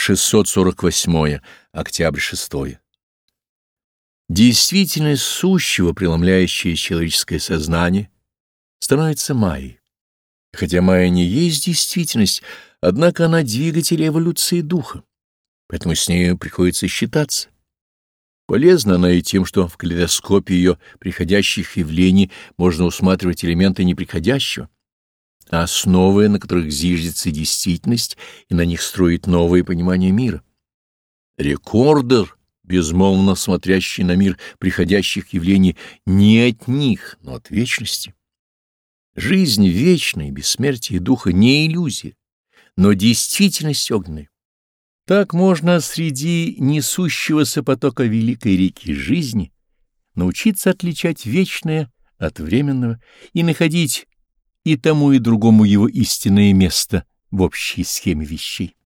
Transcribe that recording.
648. Октябрь 6. Действительность сущего, преломляющая человеческое сознание, становится майей. Хотя майя не есть действительность, однако она двигатель эволюции духа, поэтому с нею приходится считаться. Полезна она и тем, что в калейдоскопе ее приходящих явлений можно усматривать элементы неприходящего, основы, на которых зиждется действительность, и на них строит новое понимание мира. Рекордер, безмолвно смотрящий на мир приходящих явлений, не от них, но от вечности. Жизнь вечная и бессмертие духа не иллюзия, но действительность огненная. Так можно среди несущегося потока великой реки жизни научиться отличать вечное от временного и находить и тому и другому его истинное место в общей схеме вещей.